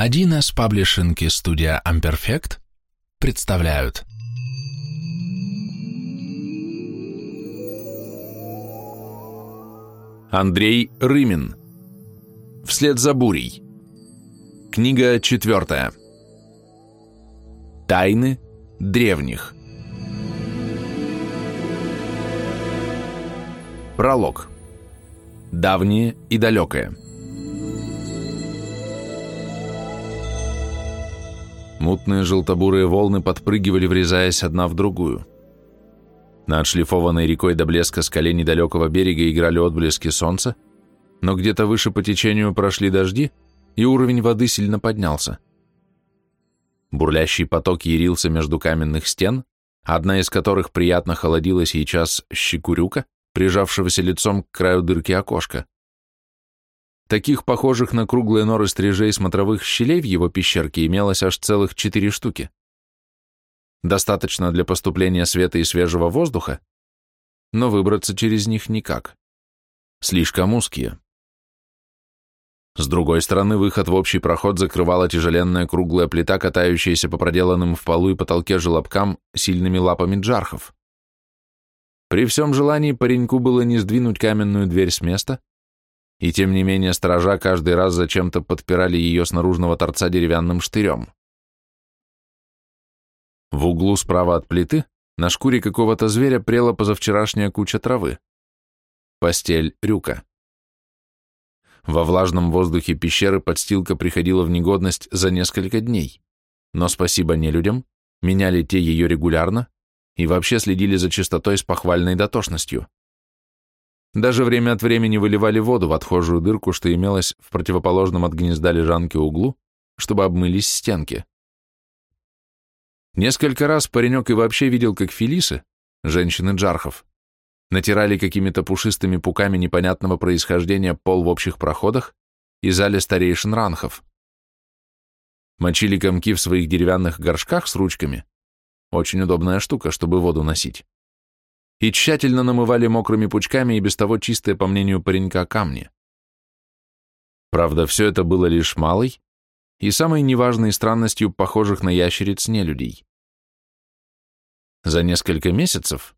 1С Паблишинг и студия Amperfect представляют. Андрей Рымин. Вслед за бурей Книга четвертая. Тайны древних Пролог. Давнее и далекое Мутные желтобурые волны подпрыгивали, врезаясь одна в другую. На отшлифованной рекой до блеска скале недалекого берега играли отблески солнца, но где-то выше по течению прошли дожди, и уровень воды сильно поднялся. Бурлящий поток ярился между каменных стен, одна из которых приятно холодила сейчас щекурюка, прижавшегося лицом к краю дырки окошка. Таких похожих на круглые норы стрижей смотровых щелей в его пещерке имелось аж целых четыре штуки. Достаточно для поступления света и свежего воздуха, но выбраться через них никак. Слишком узкие. С другой стороны, выход в общий проход закрывала тяжеленная круглая плита, катающаяся по проделанным в полу и потолке желобкам сильными лапами джархов. При всем желании пареньку было не сдвинуть каменную дверь с места, и тем не менее сторожа каждый раз зачем-то подпирали ее с наружного торца деревянным штырем. В углу справа от плиты на шкуре какого-то зверя прела позавчерашняя куча травы. Постель рюка. Во влажном воздухе пещеры подстилка приходила в негодность за несколько дней, но спасибо не людям, меняли те ее регулярно и вообще следили за чистотой с похвальной дотошностью. Даже время от времени выливали воду в отхожую дырку, что имелось в противоположном от гнезда лежанки углу, чтобы обмылись стенки. Несколько раз паренек и вообще видел, как Фелисы, женщины Джархов, натирали какими-то пушистыми пуками непонятного происхождения пол в общих проходах и зале старейшин ранхов. Мочили комки в своих деревянных горшках с ручками, очень удобная штука, чтобы воду носить и тщательно намывали мокрыми пучками и без того чистые, по мнению паренька, камни. Правда, все это было лишь малой и самой неважной странностью похожих на ящериц нелюдей. За несколько месяцев,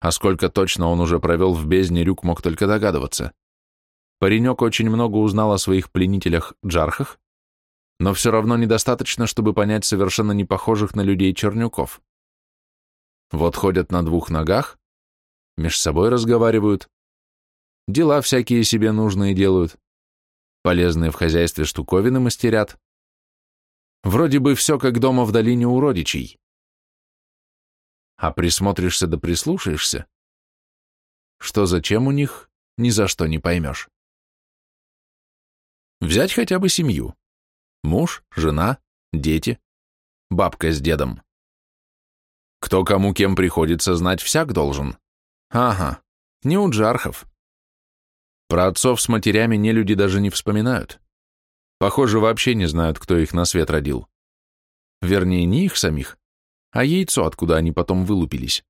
а сколько точно он уже провел в бездне, Рюк мог только догадываться, паренек очень много узнал о своих пленителях-джархах, но все равно недостаточно, чтобы понять совершенно не похожих на людей чернюков. Вот ходят на двух ногах, меж собой разговаривают, дела всякие себе нужные делают, полезные в хозяйстве штуковины мастерят. Вроде бы все как дома в долине у родичей. А присмотришься да прислушаешься, что зачем у них, ни за что не поймешь. Взять хотя бы семью. Муж, жена, дети, бабка с дедом. Кто кому кем приходится знать, всяк должен. Ага, не у джархов. Про отцов с матерями не люди даже не вспоминают. Похоже, вообще не знают, кто их на свет родил. Вернее, не их самих, а яйцо, откуда они потом вылупились.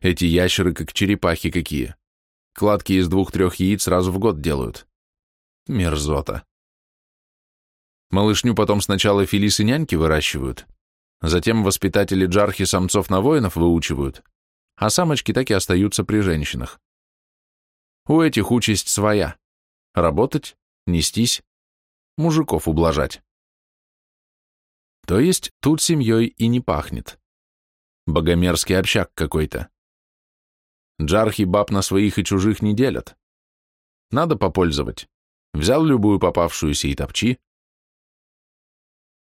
Эти ящеры как черепахи какие. Кладки из двух-трех яиц раз в год делают. Мерзота. Малышню потом сначала филис и няньки выращивают, затем воспитатели джархи самцов на воинов выучивают, а самочки так и остаются при женщинах. У этих участь своя — работать, нестись, мужиков ублажать. То есть тут семьей и не пахнет. Богомерзкий общак какой-то. Джархи баб на своих и чужих не делят. Надо попользовать. Взял любую попавшуюся и топчи.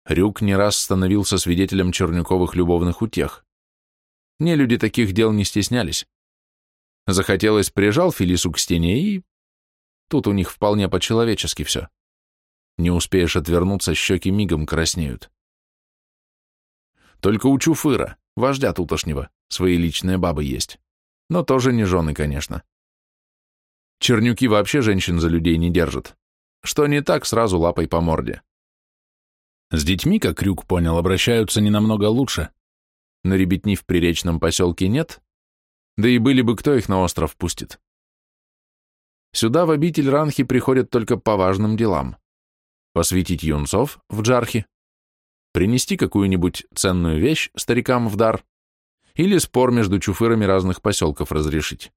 Рюк не раз становился свидетелем Чернюковых любовных утех. Не люди таких дел не стеснялись. Захотелось, прижал Фелису к стене и... Тут у них вполне по-человечески все. Не успеешь отвернуться, щеки мигом краснеют. Только у Чуфыра, вождя тутошнего, свои личные бабы есть. Но тоже не жены, конечно. Чернюки вообще женщин за людей не держат. Что не так, сразу лапой по морде. С детьми, как Крюк понял, обращаются не намного лучше, но ребятни в приречном поселке нет, да и были бы кто их на остров пустит. Сюда в обитель Ранхи приходят только по важным делам. посвятить юнцов в джархи, принести какую-нибудь ценную вещь старикам в дар или спор между чуфырами разных поселков разрешить.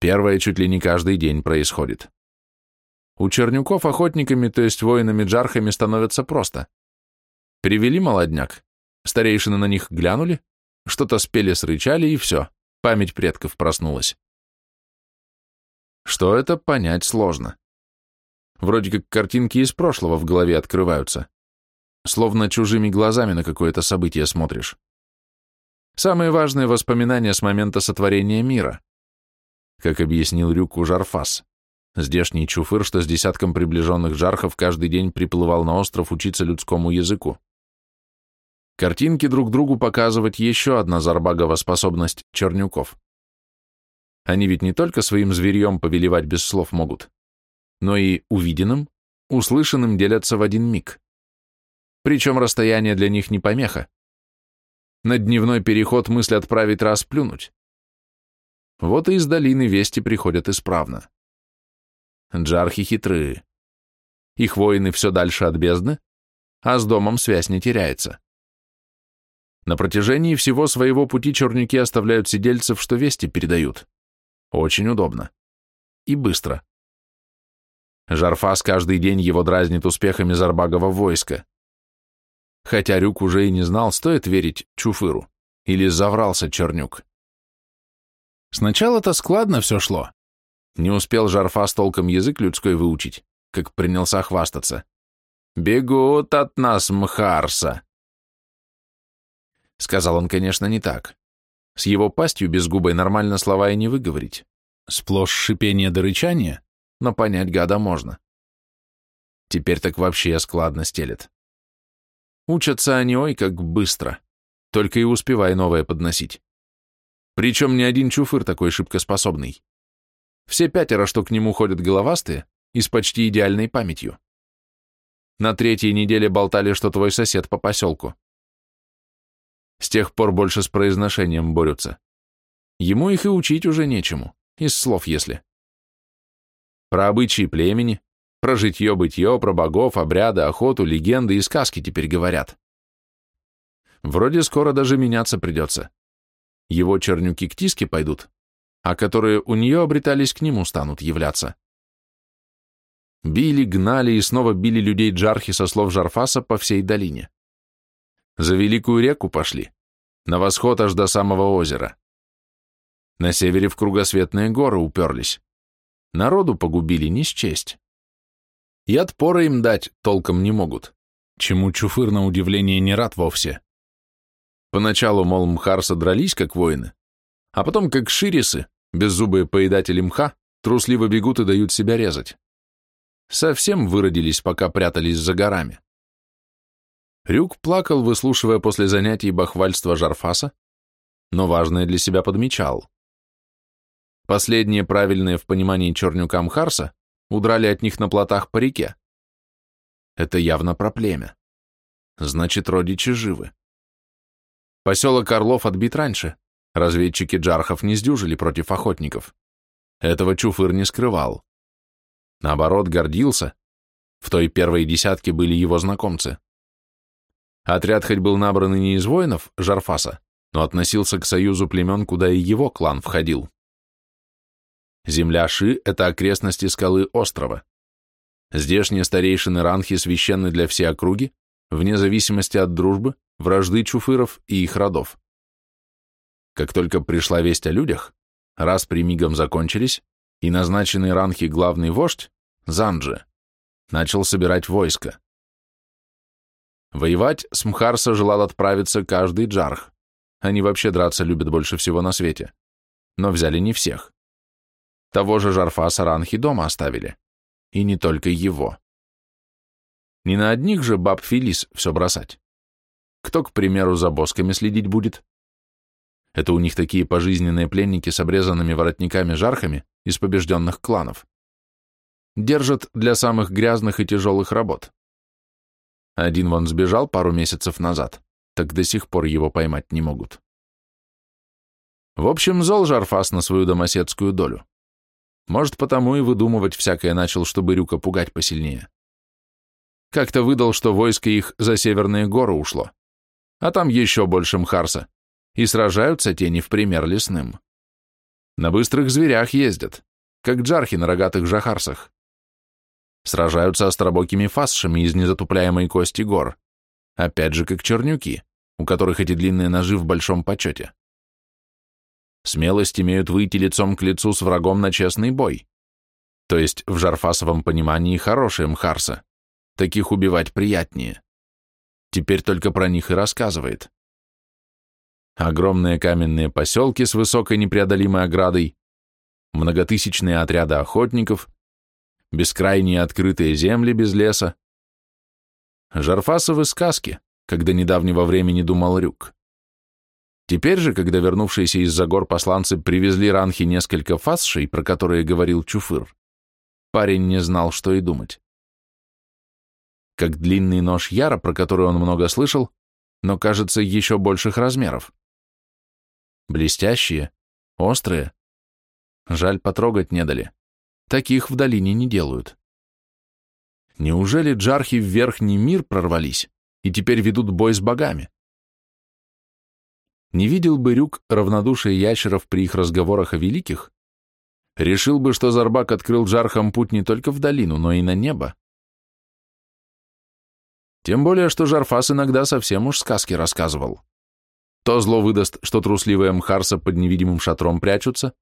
Первое чуть ли не каждый день происходит. У чернюков охотниками, то есть воинами-джархами, становятся просто. Привели молодняк, старейшины на них глянули, что-то спели, срычали, и все, память предков проснулась. Что это, понять сложно. Вроде как картинки из прошлого в голове открываются. Словно чужими глазами на какое-то событие смотришь. Самые важные воспоминания с момента сотворения мира. Как объяснил Рюку Жарфас, здешний чуфыр, что с десятком приближенных жархов каждый день приплывал на остров учиться людскому языку. Картинки друг другу показывать еще одна зарбагова способность чернюков. Они ведь не только своим зверьем повелевать без слов могут, но и увиденным, услышанным делятся в один миг. Причем расстояние для них не помеха. На дневной переход мысль отправить раз плюнуть. Вот и из долины вести приходят исправно. Джархи хитрые. Их воины все дальше от бездны, а с домом связь не теряется. На протяжении всего своего пути чернюки оставляют сидельцев, что вести передают. Очень удобно. И быстро. Жарфас каждый день его дразнит успехами Зарбагова войска. Хотя Рюк уже и не знал, стоит верить Чуфыру, или заврался Чернюк. Сначала-то складно все шло. Не успел Жарфас толком язык людской выучить, как принялся хвастаться. «Бегут от нас, Мхарса!» Сказал он, конечно, не так. С его пастью без губой нормально слова и не выговорить. Сплошь шипение до рычания, но понять гада можно. Теперь так вообще складно стелет. Учатся они ой как быстро, только и успевай новое подносить. Причем ни один чуфыр такой шибкоспособный. Все пятеро, что к нему ходят головастые, и с почти идеальной памятью. На третьей неделе болтали, что твой сосед по поселку. С тех пор больше с произношением борются. Ему их и учить уже нечему, из слов если. Про обычаи племени, про житье-бытье, про богов, обряды, охоту, легенды и сказки теперь говорят. Вроде скоро даже меняться придется. Его чернюки к тиске пойдут, а которые у нее обретались к нему станут являться. Били, гнали и снова били людей Джархи со слов Жарфаса по всей долине. За Великую реку пошли, на восход аж до самого озера. На севере в кругосветные горы уперлись. Народу погубили не счесть. И отпора им дать толком не могут, чему Чуфыр на удивление не рад вовсе. Поначалу, мол, мхарса дрались как воины, а потом, как ширисы, беззубые поедатели мха, трусливо бегут и дают себя резать. Совсем выродились, пока прятались за горами. Рюк плакал, выслушивая после занятий бахвальства Жарфаса, но важное для себя подмечал. Последние правильные в понимании чернюка Мхарса удрали от них на плотах по реке. Это явно про племя. Значит, родичи живы. Поселок Орлов отбит раньше. Разведчики Джархов не сдюжили против охотников. Этого Чуфыр не скрывал. Наоборот, гордился. В той первой десятке были его знакомцы. Отряд хоть был набран не из воинов Жарфаса, но относился к союзу племен, куда и его клан входил. Земля Ши — это окрестности скалы острова. Здешние старейшины Ранхи священны для всей округи, вне зависимости от дружбы, вражды чуфыров и их родов. Как только пришла весть о людях, раз мигом закончились, и назначенный Ранхи главный вождь, Занджи, начал собирать войско. Воевать с Мхарса желал отправиться каждый джарх. Они вообще драться любят больше всего на свете. Но взяли не всех. Того же Жарфа Саранхи дома оставили. И не только его. Не на одних же баб Филис все бросать. Кто, к примеру, за босками следить будет? Это у них такие пожизненные пленники с обрезанными воротниками-жархами из побежденных кланов. Держат для самых грязных и тяжелых работ. Один вон сбежал пару месяцев назад, так до сих пор его поймать не могут. В общем, зол Жарфас на свою домоседскую долю. Может, потому и выдумывать всякое начал, чтобы Рюка пугать посильнее. Как-то выдал, что войско их за северные горы ушло. А там еще больше мхарса. И сражаются те не в пример лесным. На быстрых зверях ездят, как джархи на рогатых жахарсах. Сражаются остробокими фасшами из незатупляемой кости гор. Опять же, как чернюки, у которых эти длинные ножи в большом почете. Смелость имеют выйти лицом к лицу с врагом на честный бой. То есть в жарфасовом понимании хорошие мхарса. Таких убивать приятнее. Теперь только про них и рассказывает. Огромные каменные поселки с высокой непреодолимой оградой, многотысячные отряды охотников, бескрайние открытые земли без леса. Жарфасовы сказки, когда недавнего времени думал Рюк. Теперь же, когда вернувшиеся из-за гор посланцы привезли ранхи несколько фасшей, про которые говорил Чуфыр, парень не знал, что и думать. Как длинный нож Яра, про который он много слышал, но, кажется, еще больших размеров. Блестящие, острые. Жаль, потрогать не дали. Таких в долине не делают. Неужели джархи в верхний мир прорвались и теперь ведут бой с богами? Не видел бы Рюк равнодушие ящеров при их разговорах о великих, решил бы, что Зарбак открыл джархам путь не только в долину, но и на небо. Тем более, что Жарфас иногда совсем уж сказки рассказывал. То зло выдаст, что трусливые мхарса под невидимым шатром прячутся,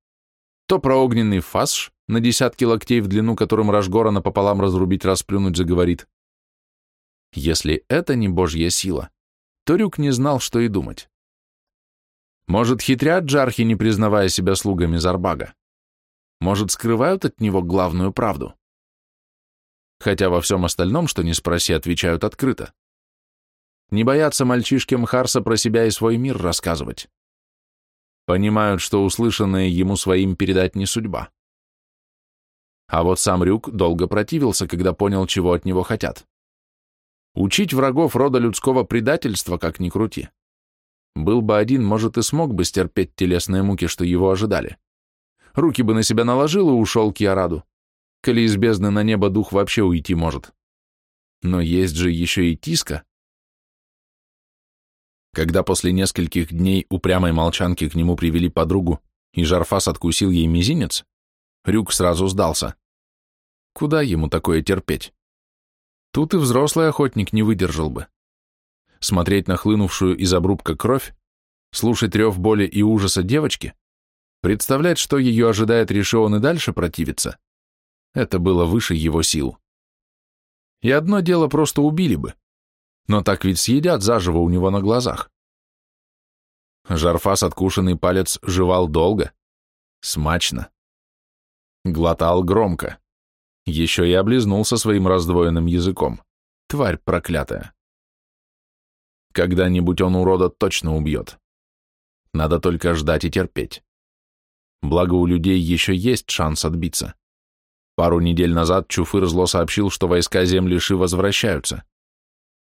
то про огненный фасш, на десятки локтей в длину, которым Рашгора напополам разрубить, расплюнуть заговорит. Если это не божья сила, то Рюк не знал, что и думать. Может, хитрят джархи, не признавая себя слугами Зарбага? Может, скрывают от него главную правду? Хотя во всем остальном, что не спроси, отвечают открыто. Не боятся мальчишки Мхарса про себя и свой мир рассказывать. Понимают, что услышанное ему своим передать не судьба. А вот сам Рюк долго противился, когда понял, чего от него хотят. Учить врагов рода людского предательства, как ни крути. Был бы один, может, и смог бы стерпеть телесные муки, что его ожидали. Руки бы на себя наложил и ушел к Яраду. Коли из бездны на небо дух вообще уйти может. Но есть же еще и Тиска, когда после нескольких дней упрямой молчанки к нему привели подругу, и Жарфас откусил ей мизинец, Рюк сразу сдался. Куда ему такое терпеть? Тут и взрослый охотник не выдержал бы. Смотреть на хлынувшую из обрубка кровь, слушать рев боли и ужаса девочки, представлять, что ее ожидает, решил он и дальше противиться, это было выше его сил. И одно дело просто убили бы, но так ведь съедят заживо у него на глазах. Жарфас откушенный палец жевал долго, смачно. Глотал громко. Еще и облизнулся своим раздвоенным языком. Тварь проклятая. Когда-нибудь он урода точно убьет. Надо только ждать и терпеть. Благо у людей еще есть шанс отбиться. Пару недель назад Чуфыр зло сообщил, что войска земли Ши возвращаются.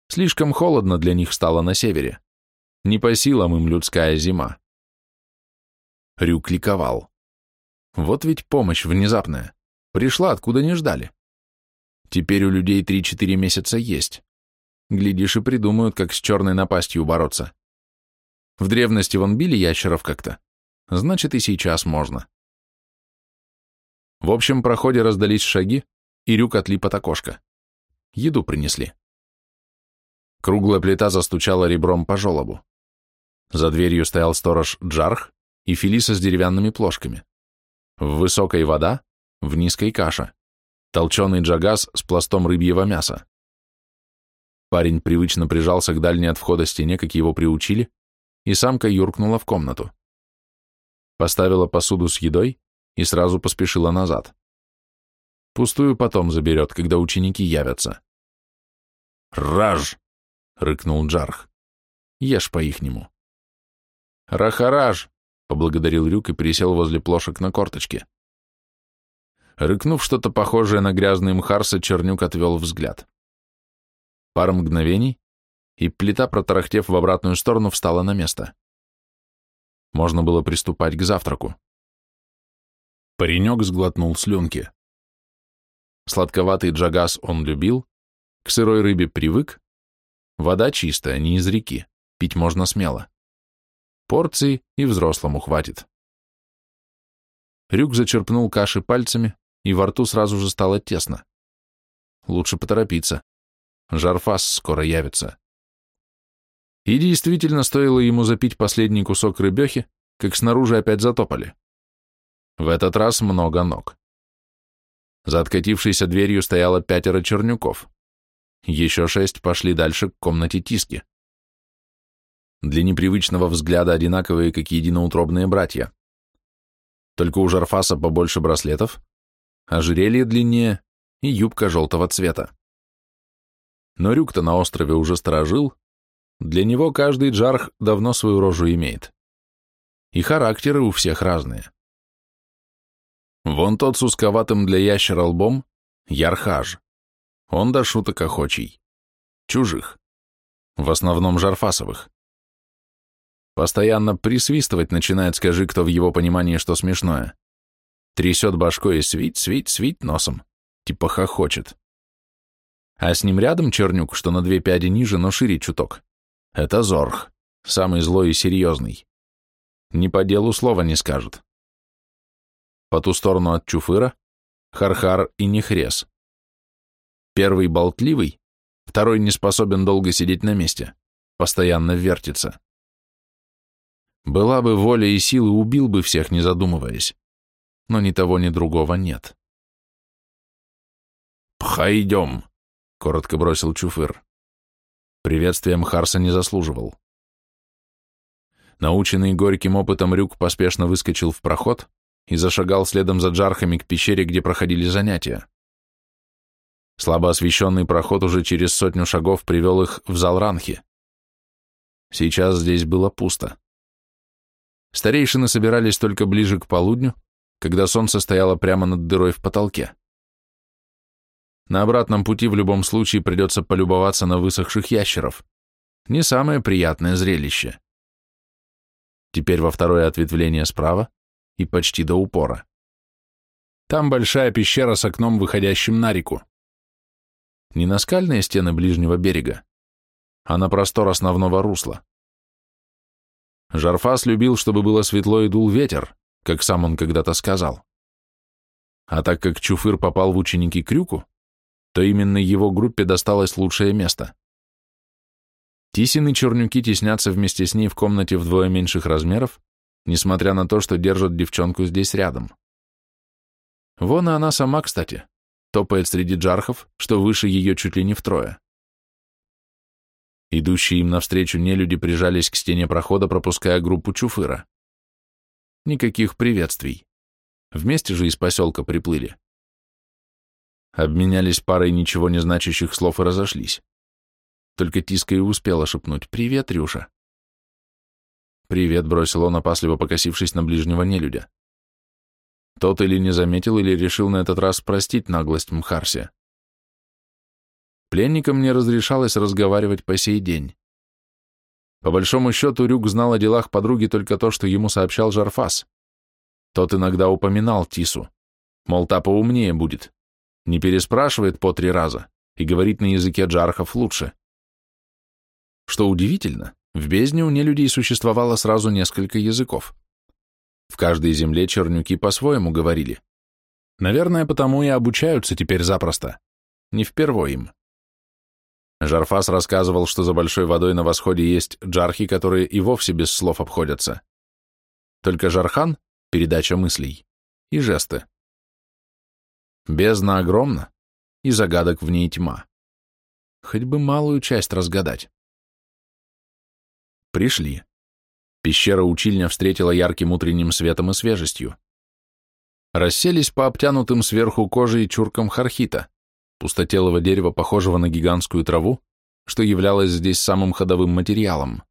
Слишком холодно для них стало на севере. Не по силам им людская зима. Рюк ликовал. Вот ведь помощь внезапная. Пришла, откуда не ждали. Теперь у людей 3-4 месяца есть. Глядишь и придумают, как с черной напастью бороться. В древности вон били ящеров как-то. Значит, и сейчас можно. В общем проходе раздались шаги, и Рюк отлип от окошка. Еду принесли. Круглая плита застучала ребром по желобу. За дверью стоял сторож Джарх и Фелиса с деревянными плошками. В высокой вода, в низкой каша. Толченый джагаз с пластом рыбьего мяса. Парень привычно прижался к дальней от входа стене, как его приучили, и самка юркнула в комнату. Поставила посуду с едой и сразу поспешила назад. Пустую потом заберет, когда ученики явятся. «Раж!» — рыкнул Джарх. «Ешь по-ихнему». «Рахараж!» — поблагодарил Рюк и присел возле плошек на корточке. Рыкнув что-то похожее на грязный мхарса, Чернюк отвел взгляд. Пара мгновений, и плита, протарахтев в обратную сторону, встала на место. Можно было приступать к завтраку. Паренек сглотнул слюнки. Сладковатый джагас он любил, К сырой рыбе привык. Вода чистая, не из реки, пить можно смело. Порции и взрослому хватит. Рюк зачерпнул каши пальцами, и во рту сразу же стало тесно. Лучше поторопиться. Жарфас скоро явится. И действительно, стоило ему запить последний кусок рыбехи, как снаружи опять затопали. В этот раз много ног. За откатившейся дверью стояло пятеро чернюков. Еще шесть пошли дальше к комнате Тиски. Для непривычного взгляда одинаковые, как единоутробные братья. Только у Жарфаса побольше браслетов, ожерелье длиннее и юбка желтого цвета. Но Рюк-то на острове уже сторожил, для него каждый джарх давно свою рожу имеет. И характеры у всех разные. Вон тот с узковатым для ящера лбом — Ярхаж. Он до шуток охочий. Чужих. В основном жарфасовых. Постоянно присвистывать начинает, скажи, кто в его понимании, что смешное. Трясет башкой и свить, свить, свить носом. Типа хохочет. А с ним рядом чернюк, что на две пяди ниже, но шире чуток. Это Зорх, самый злой и серьезный. Ни по делу слова не скажет. По ту сторону от Чуфыра — Хархар и Нехрес. Первый болтливый, второй не способен долго сидеть на месте, постоянно вертится. Была бы воля и силы, убил бы всех, не задумываясь. Но ни того, ни другого нет. «Пхайдем», — коротко бросил Чуфыр. Приветствием Харса не заслуживал. Наученный горьким опытом Рюк поспешно выскочил в проход и зашагал следом за джархами к пещере, где проходили занятия. Слабо освещенный проход уже через сотню шагов привел их в зал Ранхи. Сейчас здесь было пусто. Старейшины собирались только ближе к полудню, когда солнце стояло прямо над дырой в потолке. На обратном пути в любом случае придется полюбоваться на высохших ящеров. Не самое приятное зрелище. Теперь во второе ответвление справа и почти до упора. Там большая пещера с окном, выходящим на реку. Не на скальные стены ближнего берега, а на простор основного русла. Жарфас любил, чтобы было светло и дул ветер, как сам он когда-то сказал. А так как Чуфыр попал в ученики Крюку, то именно его группе досталось лучшее место. Тисин и Чернюки теснятся вместе с ней в комнате вдвое меньших размеров, несмотря на то, что держат девчонку здесь рядом. Вон и она сама, кстати, топает среди джархов, что выше ее чуть ли не втрое. Идущие им навстречу нелюди прижались к стене прохода, пропуская группу Чуфыра. Никаких приветствий. Вместе же из поселка приплыли обменялись парой ничего не значащих слов и разошлись. Только Тиска и успела шепнуть «Привет, Рюша». «Привет», — бросил он, опасливо покосившись на ближнего нелюдя. Тот или не заметил, или решил на этот раз простить наглость Мхарси. Пленникам не разрешалось разговаривать по сей день. По большому счету, Рюк знал о делах подруги только то, что ему сообщал Жарфас. Тот иногда упоминал Тису, мол, та поумнее будет не переспрашивает по три раза и говорит на языке джархов лучше. Что удивительно, в бездне у нелюдей существовало сразу несколько языков. В каждой земле чернюки по-своему говорили. Наверное, потому и обучаются теперь запросто. Не впервой им. Жарфас рассказывал, что за большой водой на восходе есть джархи, которые и вовсе без слов обходятся. Только жархан — передача мыслей и жесты. Бездна огромна, и загадок в ней тьма. Хоть бы малую часть разгадать. Пришли. Пещера-учильня встретила ярким утренним светом и свежестью. Расселись по обтянутым сверху кожей чуркам хархита, пустотелого дерева, похожего на гигантскую траву, что являлось здесь самым ходовым материалом.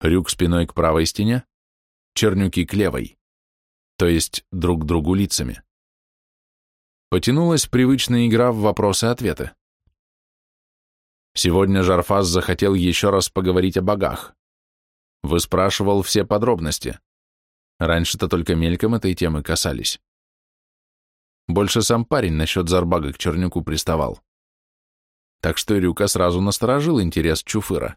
Рюк спиной к правой стене, чернюки к левой, то есть друг к другу лицами. Потянулась привычная игра в вопросы-ответы. Сегодня Жарфас захотел еще раз поговорить о богах. Выспрашивал все подробности. Раньше-то только мельком этой темы касались. Больше сам парень насчет Зарбага к Чернюку приставал. так что Рюка сразу насторожил интерес Чуфыра.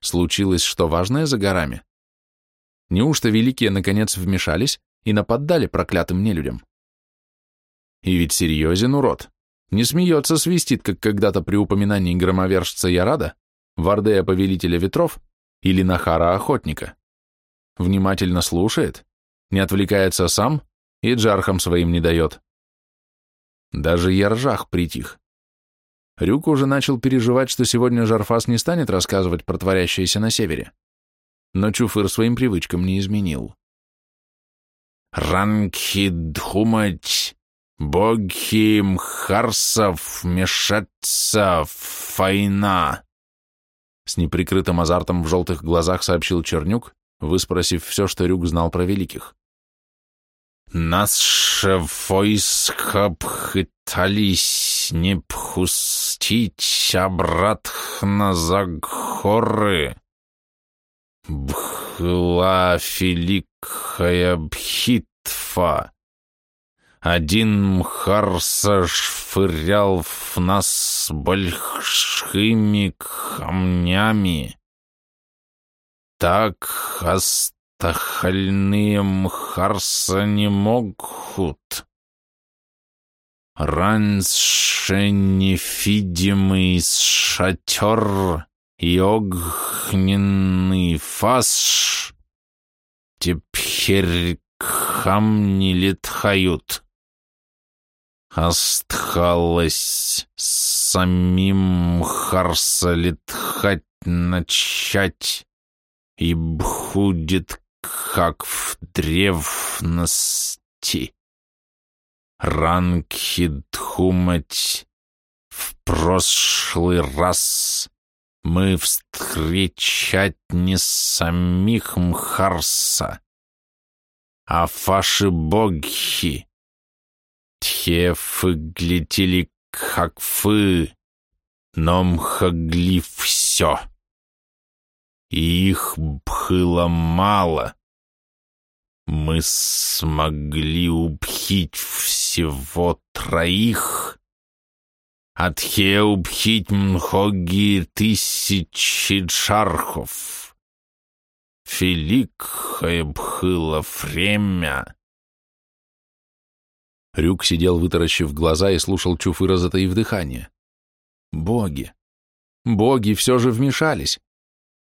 Случилось что важное за горами? Неужто великие наконец вмешались и нападали проклятым нелюдям? И ведь серьезен урод. Не смеется, свистит, как когда-то при упоминании громовержца Ярада, Вардея Повелителя Ветров или Нахара Охотника. Внимательно слушает, не отвлекается сам и джархам своим не дает. Даже Яржах притих. Рюк уже начал переживать, что сегодня Жарфас не станет рассказывать про творящееся на севере. Но Чуфыр своим привычкам не изменил. «Ранкидхумать, боги мхарсов, мешаться, файна!» С неприкрытым азартом в желтых глазах сообщил Чернюк, выспросив все, что Рюк знал про великих. «Наше войско пытались не пустить обратно за горы. Была великая битва. Один мхарса швырял в нас большими камнями. Так остальные мхарса не могут. Раньше невидимый шатер и огненный фас теперь камни летают. Осталось самим Харса летхать начать, и будет как в древности. Ранки думать в прошлый раз мы встречать не самих Мхарса, а ваши боги те выглядели как вы, но мхагли все. И их было мало. Мы смогли убить всего троих, а тхе убить многие тысячи джархов. Великое было время. Рюк сидел, вытаращив глаза, и слушал Чуфыра, затаив дыхание. Боги! Боги все же вмешались.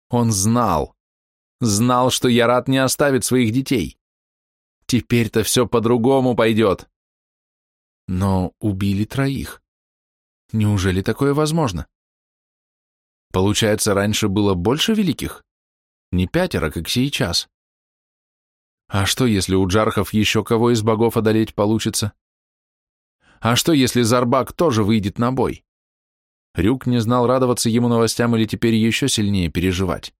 Он знал. Знал, что Ярат не оставит своих детей. Теперь-то все по-другому пойдет. Но убили троих. Неужели такое возможно? Получается, раньше было больше великих? Не пятеро, как сейчас. А что, если у джархов еще кого из богов одолеть получится? А что, если Зарбак тоже выйдет на бой? Рюк не знал, радоваться ему новостям или теперь еще сильнее переживать.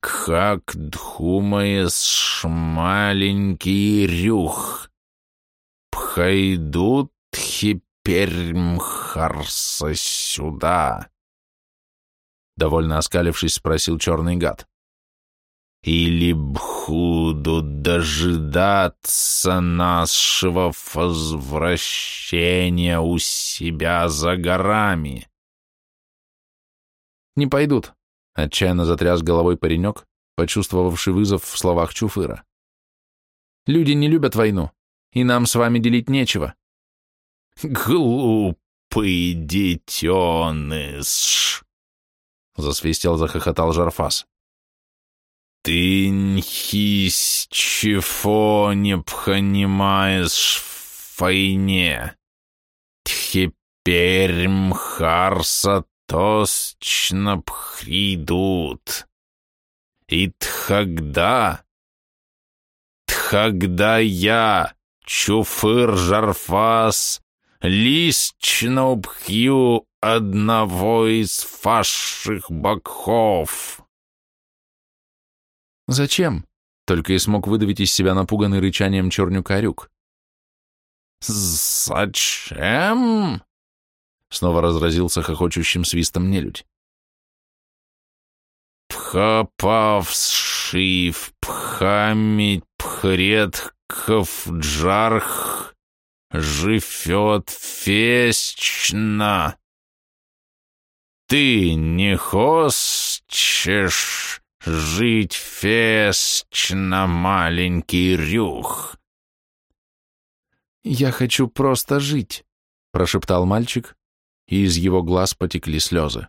«Как думаешь, маленький Рюх, пойдут теперь Мхарса сюда?» Довольно оскалившись, спросил черный гад или будут дожидаться нашего возвращения у себя за горами. Не пойдут, отчаянно затряс головой паренек, почувствовавший вызов в словах Чуфыра. Люди не любят войну, и нам с вами делить нечего. Глупый детеныш! Засвистел, захохотал Жарфас. Ты ничего не понимаешь в войне. Теперь Мхарса точно придут. И тогда... Тогда я, Чуфыр Жарфас, лично убью одного из ваших богов. «Зачем?» — только и смог выдавить из себя напуганный рычанием чернюка Рюк. «Зачем?» — снова разразился хохочущим свистом нелюдь. «Попавший в память предков Джарх живет вечно!» ты не хочешь жить фесчно, маленький рюх?» «Я хочу просто жить», — прошептал мальчик, и из его глаз потекли слезы.